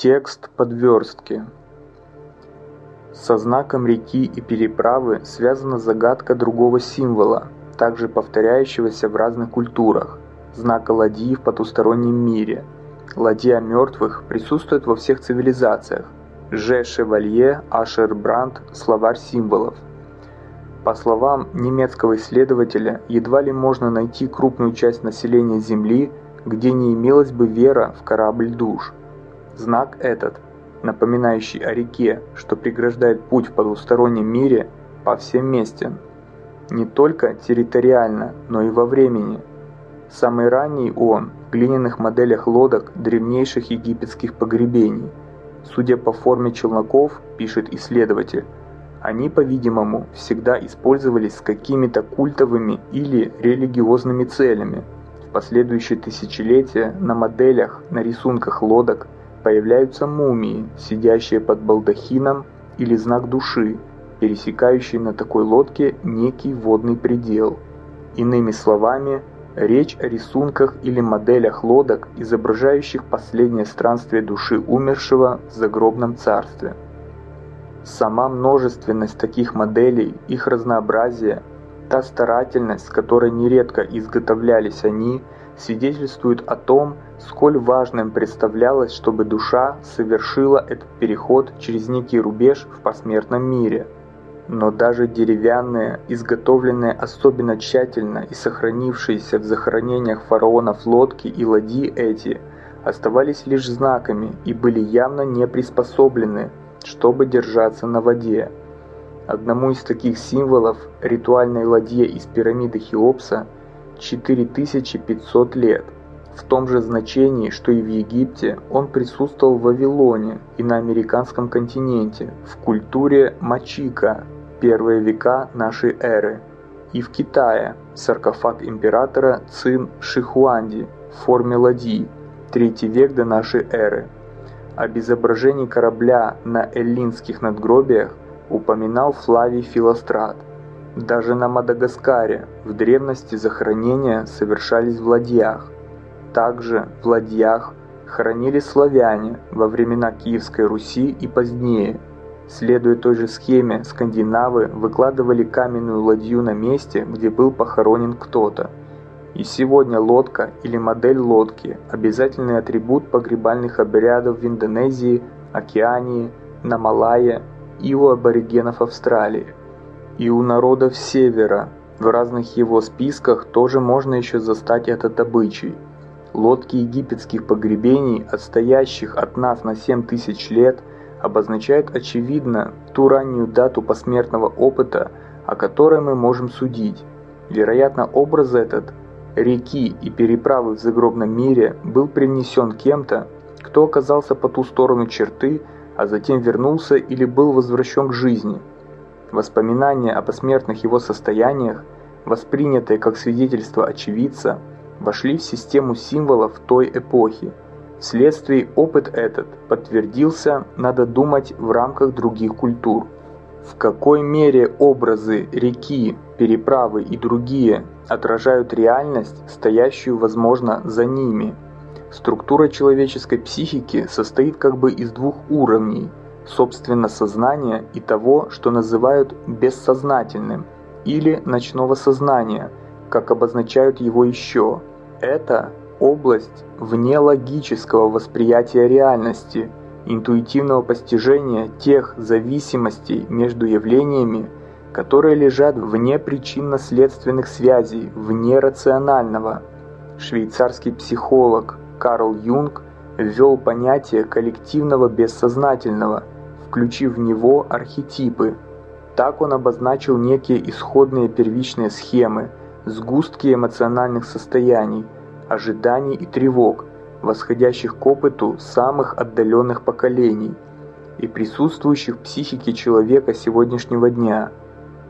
Текст подверстки. Со знаком реки и переправы связана загадка другого символа, также повторяющегося в разных культурах – знака ладьи в потустороннем мире. Ладья мертвых присутствует во всех цивилизациях. Ж. Шевалье, Ашер Бранд, словарь символов. По словам немецкого исследователя, едва ли можно найти крупную часть населения Земли, где не имелась бы вера в корабль душ – Знак этот, напоминающий о реке, что преграждает путь в потустороннем мире, повсеместен. Не только территориально, но и во времени. Самый ранний он в глиняных моделях лодок древнейших египетских погребений. Судя по форме челноков, пишет исследователь, они, по-видимому, всегда использовались с какими-то культовыми или религиозными целями. В последующие тысячелетия на моделях, на рисунках лодок – появляются мумии, сидящие под балдахином или знак души, пересекающий на такой лодке некий водный предел. Иными словами, речь о рисунках или моделях лодок, изображающих последнее странствие души умершего в загробном царстве. Сама множественность таких моделей, их разнообразие, та старательность, с которой нередко изготовлялись они – свидетельствует о том, сколь важным представлялось, чтобы душа совершила этот переход через некий рубеж в посмертном мире. Но даже деревянные, изготовленные особенно тщательно и сохранившиеся в захоронениях фараонов лодки и ладьи эти, оставались лишь знаками и были явно не приспособлены, чтобы держаться на воде. Одному из таких символов, ритуальной ладье из пирамиды Хеопса, 4500 лет. В том же значении, что и в Египте, он присутствовал в Вавилоне и на американском континенте, в культуре Мачика, первые века нашей эры, и в Китае, саркофаг императора Цин Шихуанди в форме ладьи, третий век до нашей эры. Об изображении корабля на эллинских надгробиях упоминал Флавий Филострат. Даже на Мадагаскаре в древности захоронения совершались в ладьях. Также в ладьях хоронили славяне во времена Киевской Руси и позднее. Следуя той же схеме, скандинавы выкладывали каменную ладью на месте, где был похоронен кто-то. И сегодня лодка или модель лодки – обязательный атрибут погребальных обрядов в Индонезии, Океании, на Малайе и у аборигенов Австралии и у народов Севера. В разных его списках тоже можно еще застать этот обычай. Лодки египетских погребений, отстоящих от нас на 7 тысяч лет, обозначают очевидно ту раннюю дату посмертного опыта, о которой мы можем судить. Вероятно, образ этот реки и переправы в загробном мире был принесен кем-то, кто оказался по ту сторону черты, а затем вернулся или был возвращен к жизни – Воспоминания о посмертных его состояниях, воспринятые как свидетельство очевидца, вошли в систему символов той эпохи. Вследствие опыт этот подтвердился, надо думать, в рамках других культур. В какой мере образы реки, переправы и другие отражают реальность, стоящую, возможно, за ними. Структура человеческой психики состоит как бы из двух уровней – собственно сознания и того, что называют бессознательным или ночного сознания, как обозначают его еще. Это область вне логического восприятия реальности, интуитивного постижения тех зависимостей между явлениями, которые лежат вне причинно-следственных связей, вне рационального. Швейцарский психолог Карл Юнг ввел понятие коллективного бессознательного – включив в него архетипы. Так он обозначил некие исходные первичные схемы, сгустки эмоциональных состояний, ожиданий и тревог, восходящих к опыту самых отдаленных поколений и присутствующих в психике человека сегодняшнего дня.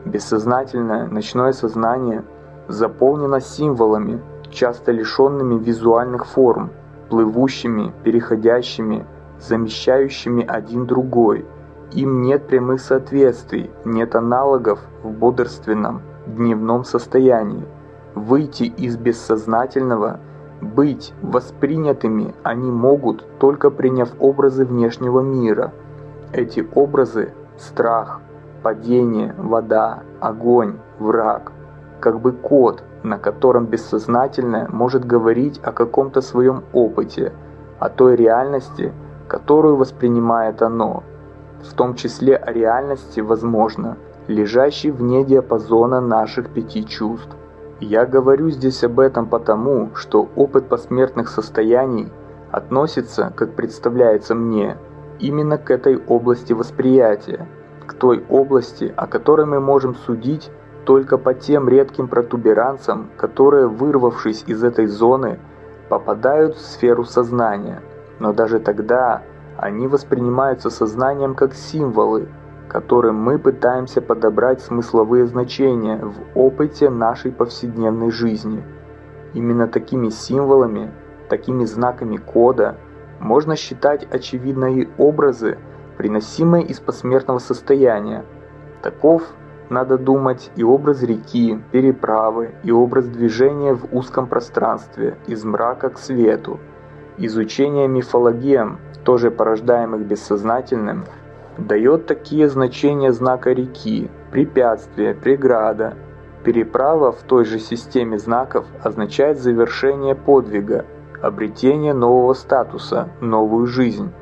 Бессознательное ночное сознание заполнено символами, часто лишенными визуальных форм, плывущими, переходящими, замещающими один другой. Им нет прямых соответствий, нет аналогов в бодрственном, дневном состоянии. Выйти из бессознательного Быть воспринятыми они могут, только приняв образы внешнего мира. Эти образы – страх, падение, вода, огонь, враг, как бы код, на котором бессознательное может говорить о каком-то своем опыте, о той реальности, которую воспринимает оно, в том числе о реальности, возможно, лежащей вне диапазона наших пяти чувств. Я говорю здесь об этом потому, что опыт посмертных состояний относится, как представляется мне, именно к этой области восприятия, к той области, о которой мы можем судить только по тем редким протуберанцам, которые, вырвавшись из этой зоны, попадают в сферу сознания. Но даже тогда они воспринимаются сознанием как символы, которым мы пытаемся подобрать смысловые значения в опыте нашей повседневной жизни. Именно такими символами, такими знаками кода можно считать очевидные образы, приносимые из посмертного состояния. Таков, надо думать, и образ реки, переправы, и образ движения в узком пространстве, из мрака к свету. Изучение мифологем, тоже порождаемых бессознательным, дает такие значения знака реки, препятствие, преграда. Переправа в той же системе знаков означает завершение подвига, обретение нового статуса, новую жизнь.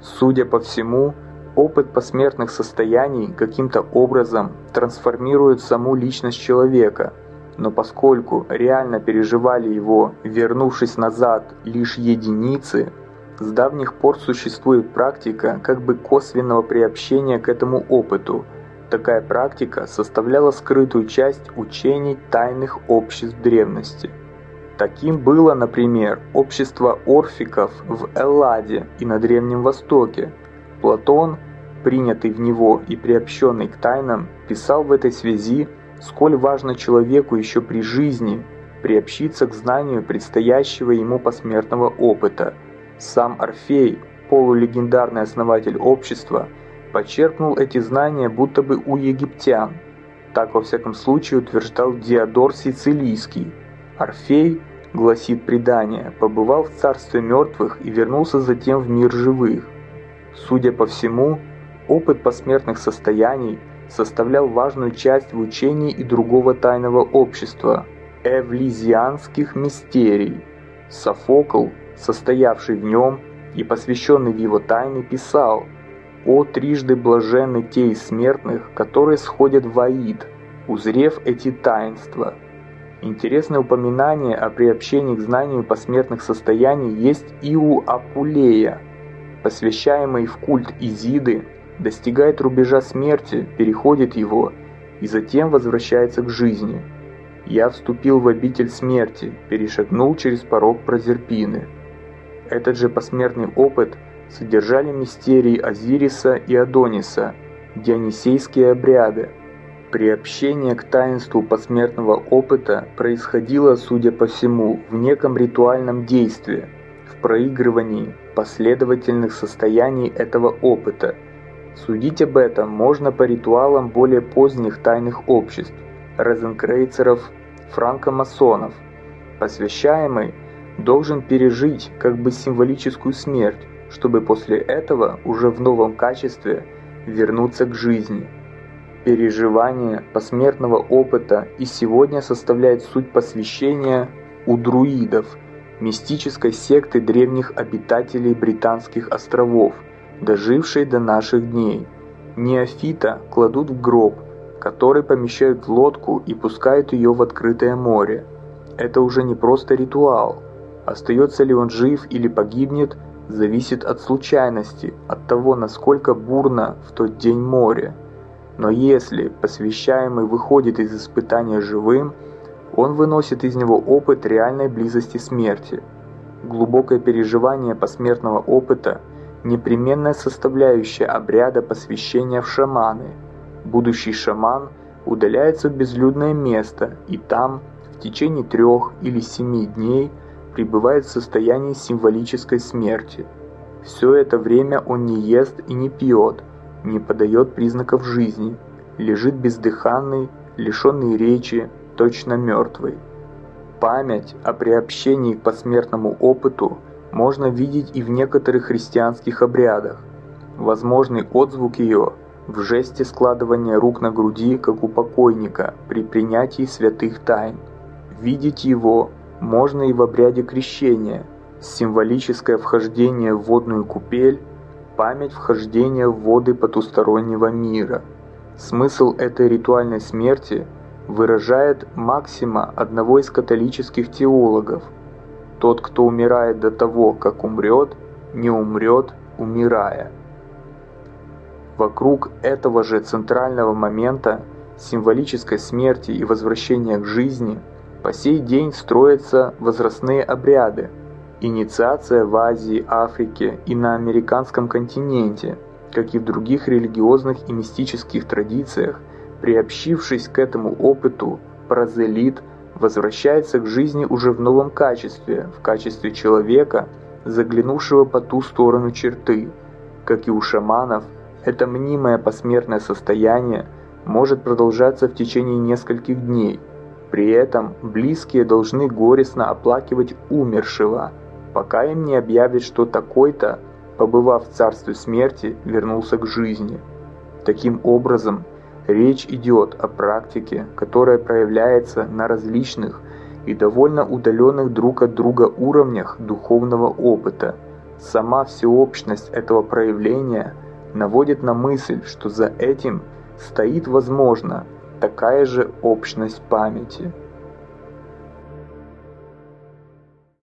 Судя по всему, опыт посмертных состояний каким-то образом трансформирует саму личность человека, но поскольку реально переживали его, вернувшись назад, лишь единицы, с давних пор существует практика как бы косвенного приобщения к этому опыту. Такая практика составляла скрытую часть учений тайных обществ древности. Таким было, например, общество орфиков в Элладе и на Древнем Востоке. Платон, принятый в него и приобщенный к тайнам, писал в этой связи, сколь важно человеку еще при жизни приобщиться к знанию предстоящего ему посмертного опыта – сам Орфей, полулегендарный основатель общества, почерпнул эти знания будто бы у египтян. Так во всяком случае утверждал Диодор Сицилийский. Орфей, гласит предание, побывал в царстве мертвых и вернулся затем в мир живых. Судя по всему, опыт посмертных состояний составлял важную часть в учении и другого тайного общества – эвлизианских мистерий. Софокл состоявший в нем и посвященный в его тайны, писал «О трижды блаженны те из смертных, которые сходят в Аид, узрев эти таинства». Интересное упоминание о приобщении к знанию посмертных состояний есть и у Апулея, посвящаемый в культ Изиды, достигает рубежа смерти, переходит его и затем возвращается к жизни. «Я вступил в обитель смерти, перешагнул через порог Прозерпины». Этот же посмертный опыт содержали мистерии Азириса и Адониса, дионисейские обряды. Приобщение к таинству посмертного опыта происходило, судя по всему, в неком ритуальном действии, в проигрывании последовательных состояний этого опыта. Судить об этом можно по ритуалам более поздних тайных обществ, розенкрейцеров, франкомасонов, посвящаемый должен пережить как бы символическую смерть, чтобы после этого уже в новом качестве вернуться к жизни. Переживание посмертного опыта и сегодня составляет суть посвящения у друидов, мистической секты древних обитателей Британских островов, дожившей до наших дней. Неофита кладут в гроб, который помещают в лодку и пускают ее в открытое море. Это уже не просто ритуал, Остается ли он жив или погибнет, зависит от случайности, от того, насколько бурно в тот день море. Но если посвящаемый выходит из испытания живым, он выносит из него опыт реальной близости смерти. Глубокое переживание посмертного опыта – непременная составляющая обряда посвящения в шаманы. Будущий шаман удаляется в безлюдное место и там в течение трех или семи дней – пребывает в состоянии символической смерти. Все это время он не ест и не пьет, не подает признаков жизни, лежит бездыханный, лишенный речи, точно мертвый. Память о приобщении к посмертному опыту можно видеть и в некоторых христианских обрядах. Возможный отзвук ее в жесте складывания рук на груди, как у покойника, при принятии святых тайн. Видеть его можно и в обряде крещения, символическое вхождение в водную купель, память вхождения в воды потустороннего мира. Смысл этой ритуальной смерти выражает максима одного из католических теологов. Тот, кто умирает до того, как умрет, не умрет, умирая. Вокруг этого же центрального момента символической смерти и возвращения к жизни по сей день строятся возрастные обряды, инициация в Азии, Африке и на американском континенте, как и в других религиозных и мистических традициях, приобщившись к этому опыту, прозелит возвращается к жизни уже в новом качестве, в качестве человека, заглянувшего по ту сторону черты, как и у шаманов – это мнимое посмертное состояние может продолжаться в течение нескольких дней. При этом близкие должны горестно оплакивать умершего, пока им не объявят, что такой-то, побывав в царстве смерти, вернулся к жизни. Таким образом, речь идет о практике, которая проявляется на различных и довольно удаленных друг от друга уровнях духовного опыта. Сама всеобщность этого проявления – наводит на мысль, что за этим стоит, возможно, такая же общность памяти –